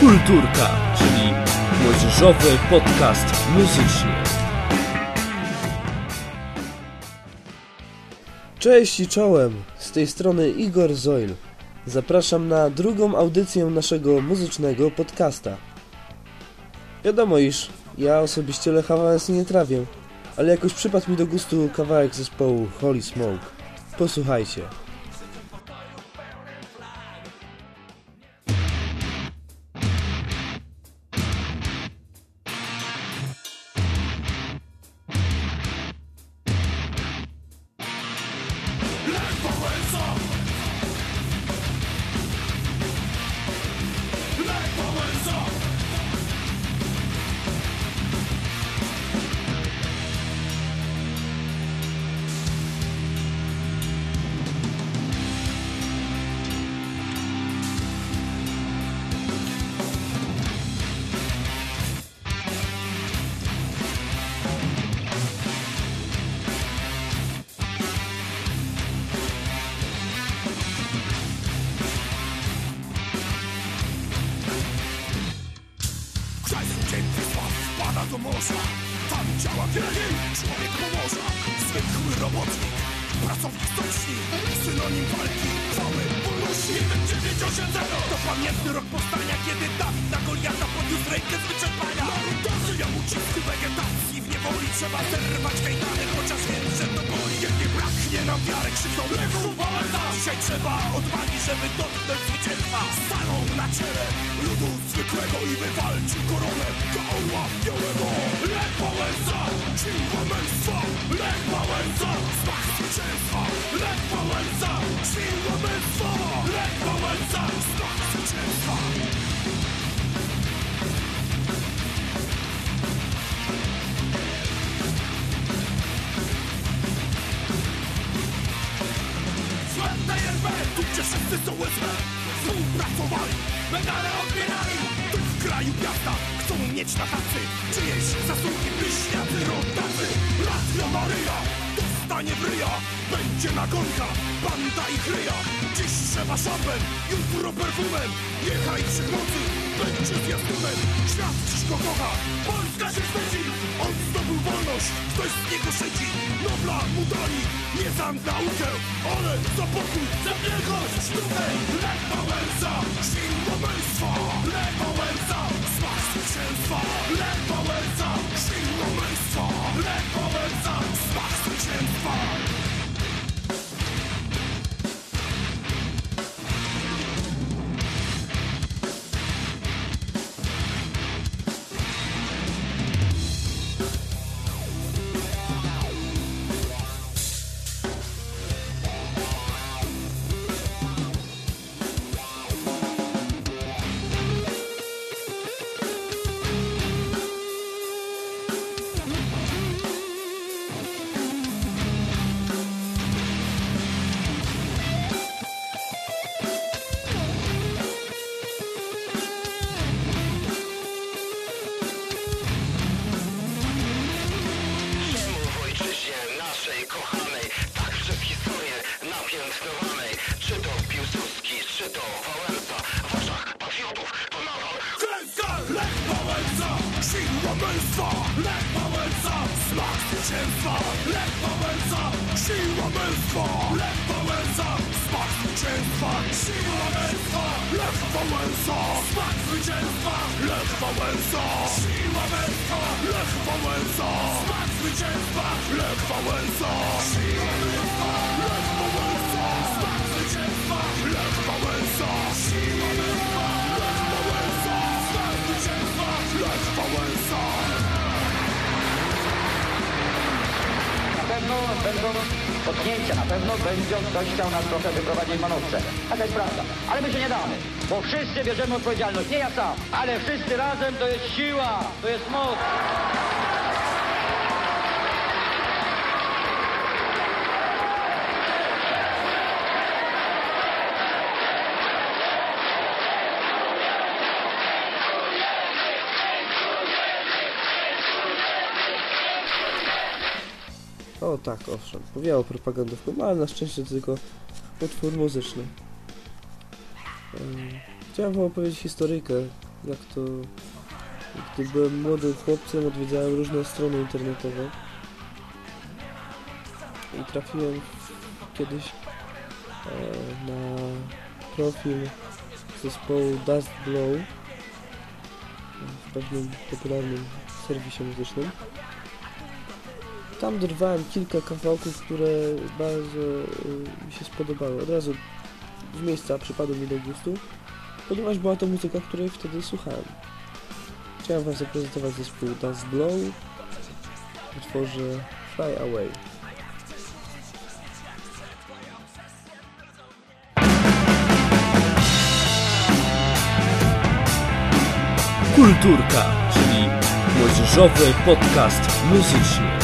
Kulturka, czyli młodzieżowy podcast muzyczny. Cześć i czołem, z tej strony Igor Zoil. Zapraszam na drugą audycję naszego muzycznego podcasta. Wiadomo iż ja osobiście Lecha Wałęsy nie trawię, ale jakoś przypadł mi do gustu kawałek zespołu Holy Smoke. Posłuchajcie. Krzykną Lechu Dzisiaj trzeba odwagi, żeby dotknąć zwycięstwa. Staną na czele ludu zwykłego I wywalczył koronę. Do orła białego. Lech Wałęsa, siła męstwa Lech Wałęsa, smak zwycięstwa! Lech Wałęsa, siła męstwa Lech Wałęsa, smak zwycięstwa Gdzie wszyscy są USB Współpracowali, medale odbierali. Tu w kraju miasta chcą mieć na tacy. Czyjeś zasługi bliźniacy rodacy Radio Maryja dostanie w ryja. Będzie nagonka, banda i kryja Dziś trzeba szapem, jutro perfumem. Niechaj wszechmocy będzie zwiastunem Świat dziś go kocha, Polska się szpeci On zdobył wolność, ktoś z niego Nobla mu dali, nie za naukę Ale za pokój, za wielkość sztukę. Lech Wałęsa, smak zwycięstwa będzie ktoś chciał nas trochę wyprowadzić manowce. Taka jest prawda. Ale my się nie damy, bo wszyscy bierzemy odpowiedzialność. Nie ja sam, ale wszyscy razem to jest siła, to jest moc. O tak, owszem, powiało propagandówką, ale na szczęście to tylko utwór muzyczny. Em, Chciałem wam opowiedzieć historyjkę jak to... Gdy byłem młodym chłopcem, odwiedzałem różne strony internetowe. I trafiłem kiedyś e, na profil zespołu Dust Blow w pewnym popularnym serwisie muzycznym. Tam dorwałem kilka kawałków, które bardzo y, mi się spodobały. Od razu z miejsca przypadło mi do gustu, ponieważ była to muzyka, której wtedy słuchałem. Chciałem Wam zaprezentować zespół Dust Blow w utworze Fly Away. Kulturka, czyli młodzieżowy podcast muzyczny.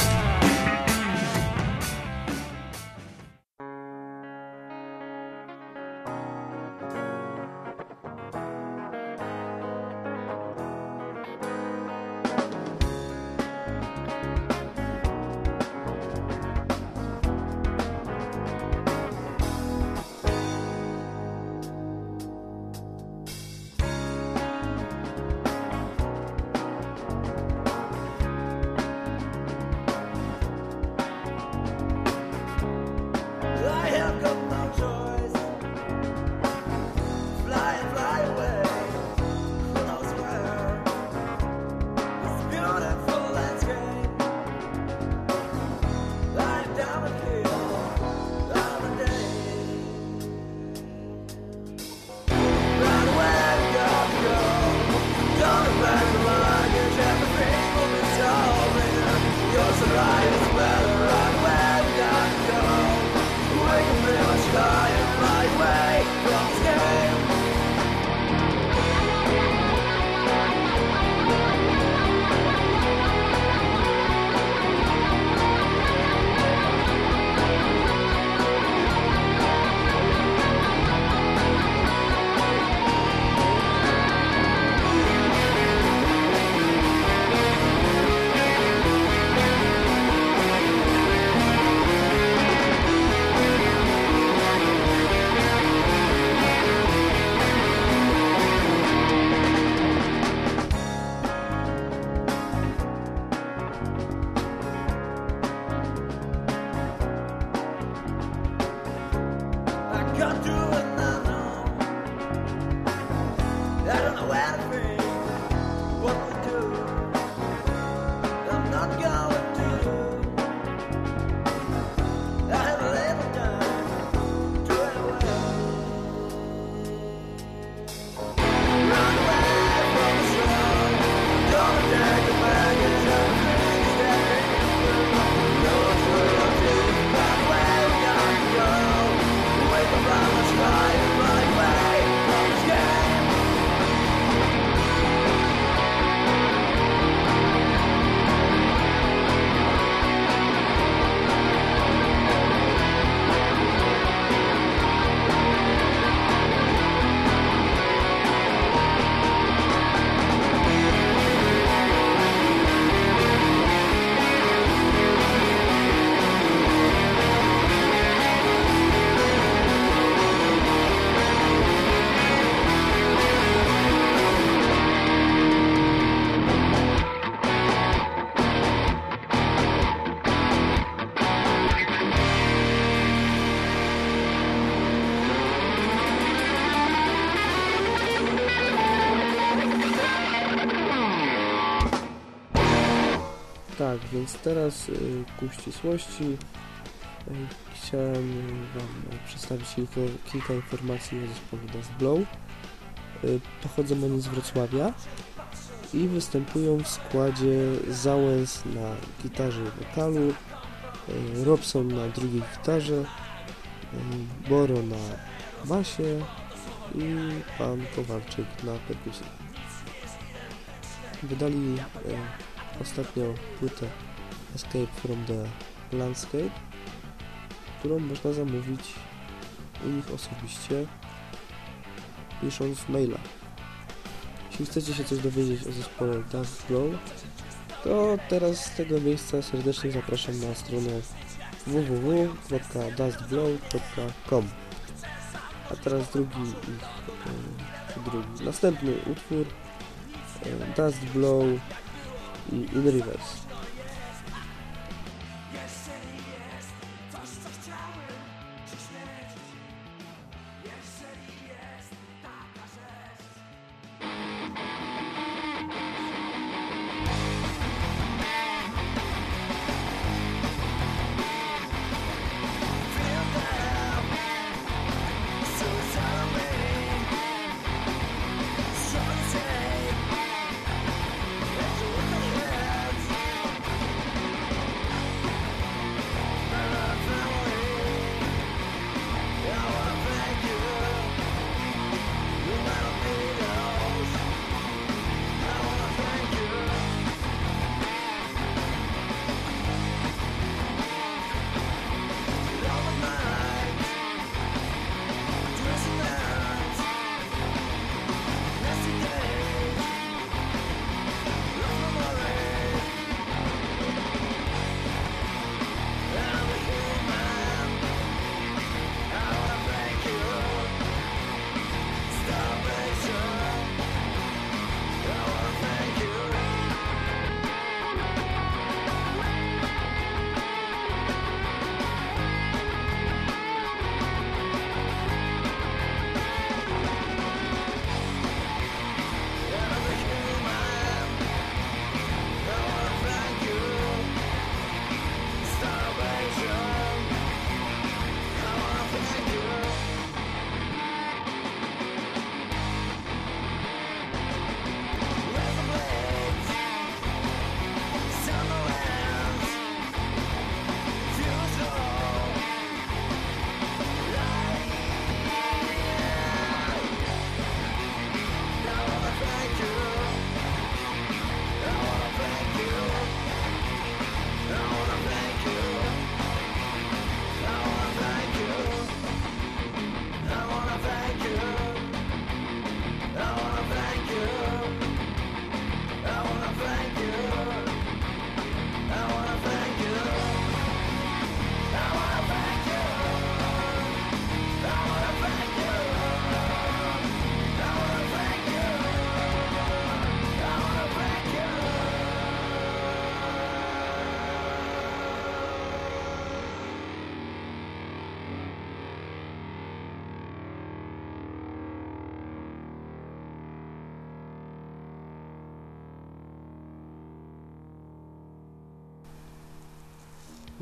Więc teraz y, ku ścisłości y, chciałem Wam przedstawić kilka, kilka informacji o zespole Dust Blow. Y, pochodzą oni z Wrocławia i występują w składzie Załęs na gitarze i wokalu, Robson na drugiej gitarze, Boro na basie i pan Kowalczyk na perkusji. Wydali ostatnio płytę Escape from the Landscape, którą można zamówić u nich osobiście pisząc maila. Jeśli chcecie się coś dowiedzieć o zespole Dust Blow, to teraz z tego miejsca serdecznie zapraszam na stronę www.dustblow.com A teraz drugi e, drugi, następny utwór e, Dust Blow i In Rivers.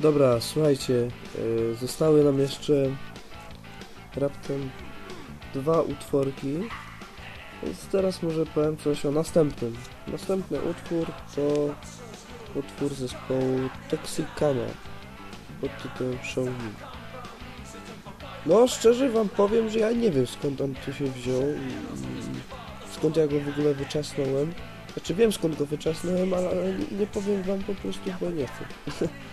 Dobra, słuchajcie, yy, zostały nam jeszcze raptem dwa utworki. Więc teraz może powiem coś o następnym. Następny utwór to utwór zespołu Toxicana pod tytułem Show. No, szczerze wam powiem, że ja nie wiem skąd on tu się wziął skąd ja go w ogóle wyczasnąłem. Znaczy wiem skąd go wyczasnąłem, ale, nie powiem wam po prostu, bo nie chcę.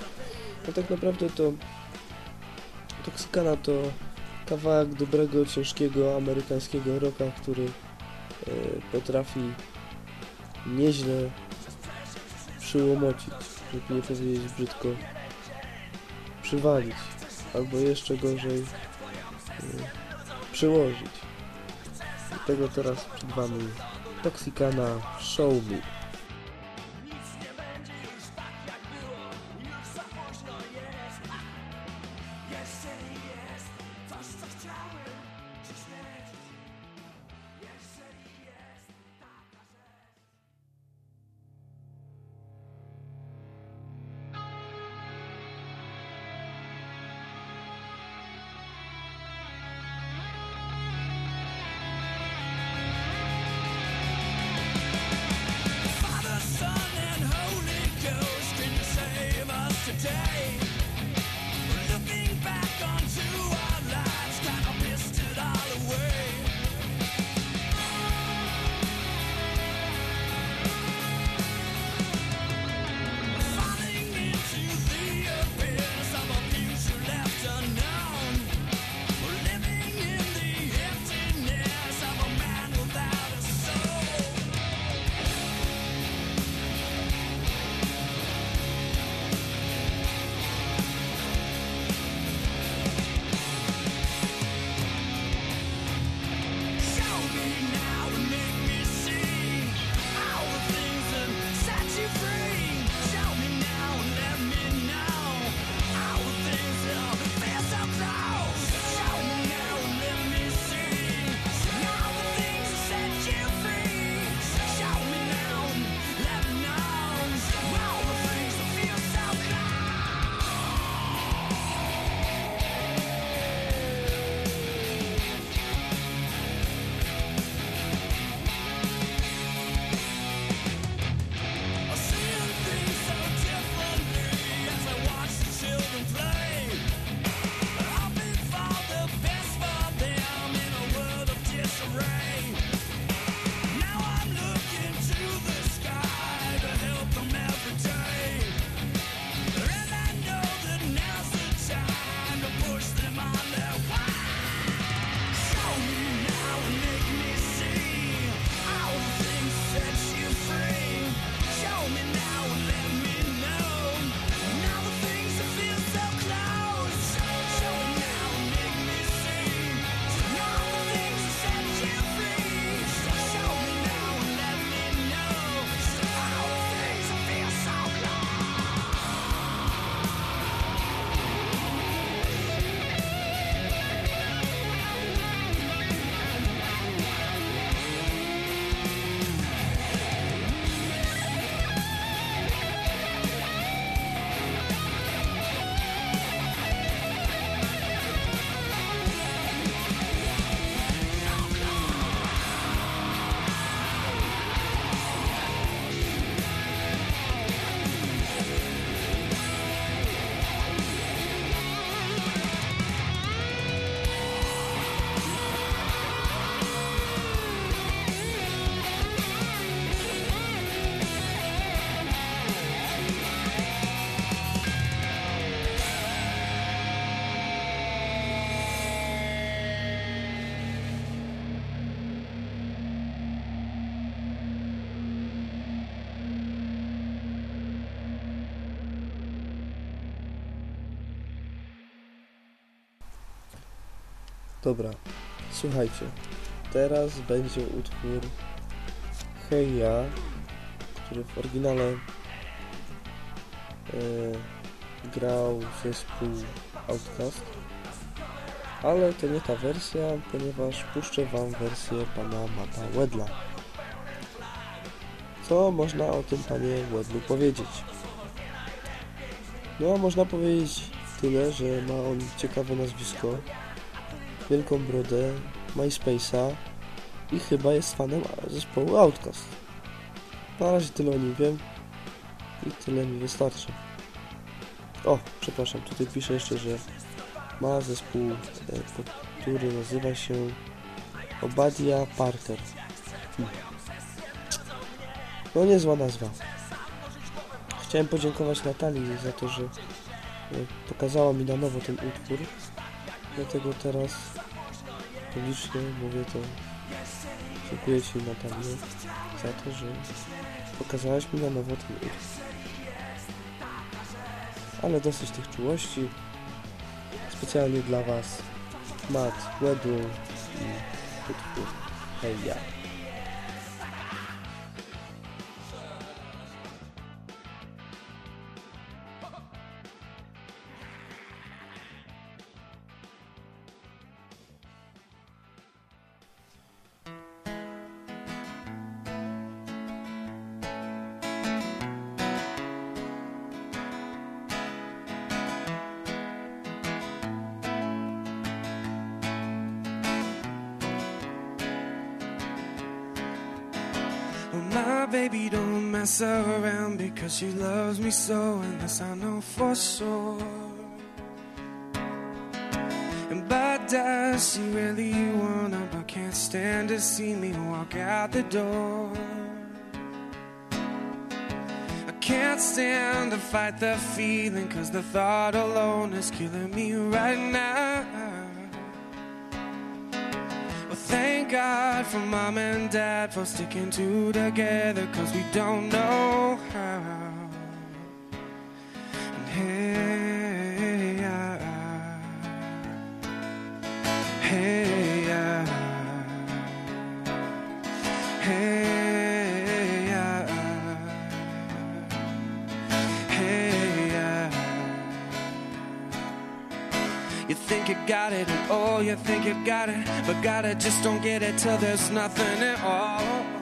no tak naprawdę to Toxicana to kawałek dobrego, ciężkiego amerykańskiego rocka, który e, potrafi nieźle przyłomocić, żeby nie powiedzieć brzydko, przywalić, albo jeszcze gorzej e, przyłożyć. Dlatego teraz przed Wami Toxicana Show Me. Dobra, słuchajcie. Teraz będzie utwór Hey Ja, który w oryginale e, grał zespół Outcast. Ale to nie ta wersja, ponieważ puszczę wam wersję pana Mata Wedla. Co można o tym panie Wedlu powiedzieć? No, można powiedzieć tyle, że ma on ciekawe nazwisko, wielką brodę, MySpace'a i chyba jest fanem zespołu Outcast. Na razie tyle o nim wiem i tyle mi wystarczy. O, przepraszam, tutaj piszę jeszcze, że ma zespół, e, który nazywa się Obadia Parker. Hmm. No niezła nazwa. Chciałem podziękować Natalii za to, że e, pokazała mi na nowo ten utwór. Dlatego teraz publicznie mówię to. Dziękuję Ci Natalii za to, że pokazałaś mi na nowo ten. Ale dosyć tych czułości. Specjalnie dla Was Matt Wedł i Hej ja. So, and this I know for sure. And but does she really wanna, but can't stand to see me walk out the door? I can't stand to fight the feeling, cause the thought alone is killing me right now. Well, thank God for mom and dad for sticking two together, cause we don't know how. Hey, hey, hey, hey. You think you got it, and oh, you think you got it, but got it, just don't get it till there's nothing at all.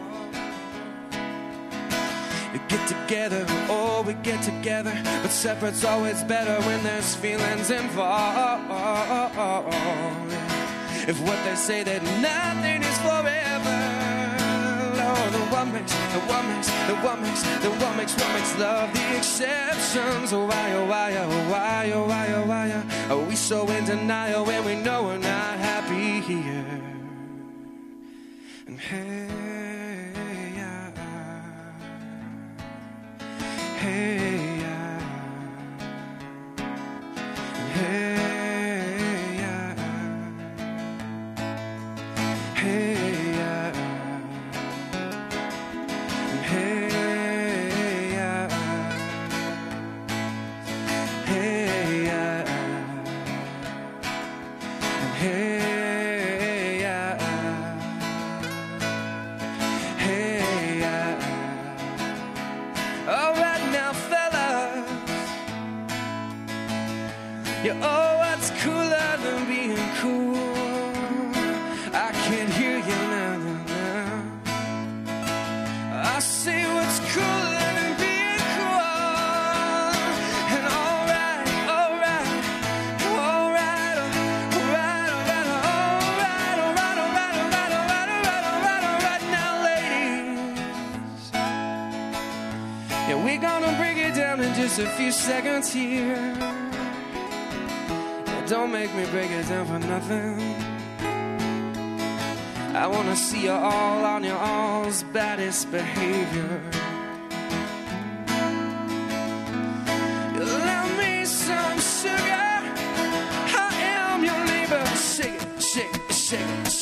You get together, oh, we get together, but separate's always better when there's feelings involved. If what they say that nothing is forever, oh, the one makes, the one makes, the one makes, the one makes, what makes love the exceptions. Oh, why, oh, why, oh, why, oh, why, oh, why, oh, are we so in denial when we know we're not happy here? And hey, here. Don't make me break it down for nothing. I wanna see you all on your all's baddest behavior.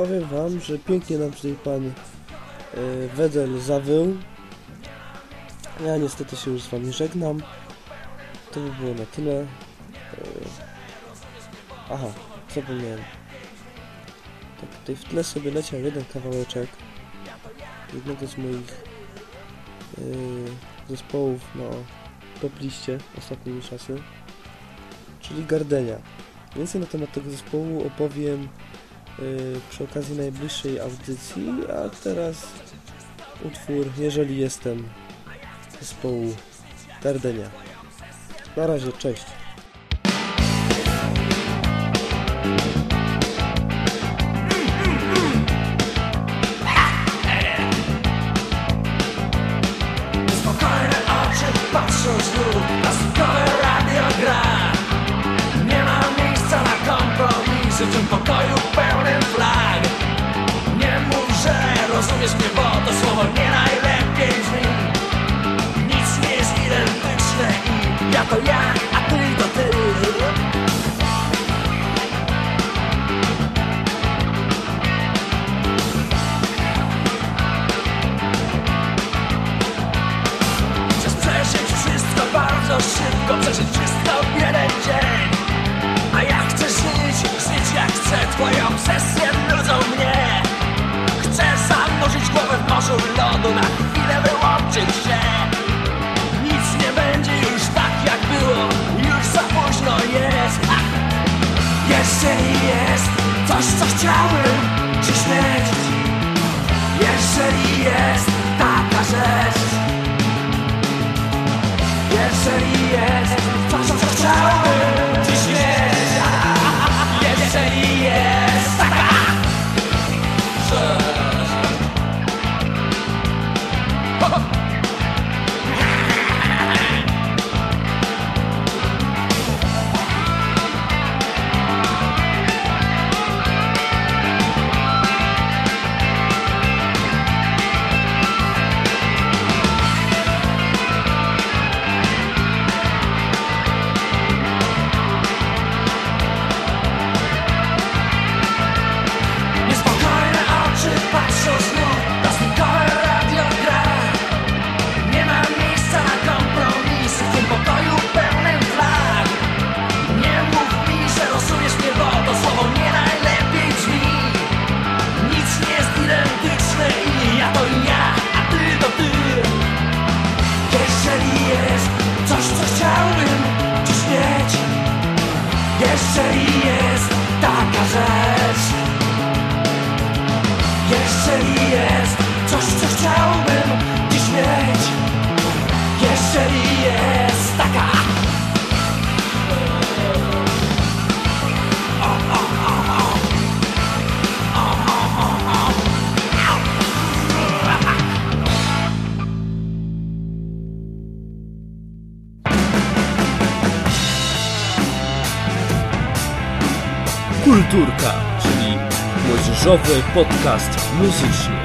powiem wam, że pięknie nam tutaj pan e, Wedel zawył. Ja niestety się już z wami żegnam. To by było na tyle. E, aha, zapomniałem. Tak, tutaj w tle sobie leciał jeden kawałeczek jednego z moich e, zespołów na popliście ostatnimi czasy, czyli Gardenia. Więcej na temat tego zespołu opowiem przy okazji najbliższej audycji, a teraz utwór Jeżeli jestem zespołu Gardenia. Na razie, cześć. To słowo nie najlepiej brzmi. Nic nie jest identyczne i ja to ja, a ty to ty. Chcesz przeżyć wszystko bardzo szybko Przeżyć wszystko w jeden dzień. A ja chcę żyć, żyć jak chcę Twoje obsesje morzu lodu Na chwilę wyłączyć się. Nic nie będzie już tak jak było Już za późno jest. Ach. Jeżeli jest coś co chciałbym dziś mieć Jeżeli jest taka rzecz. Jeżeli jest Młodzieżowy podcast muzyczny.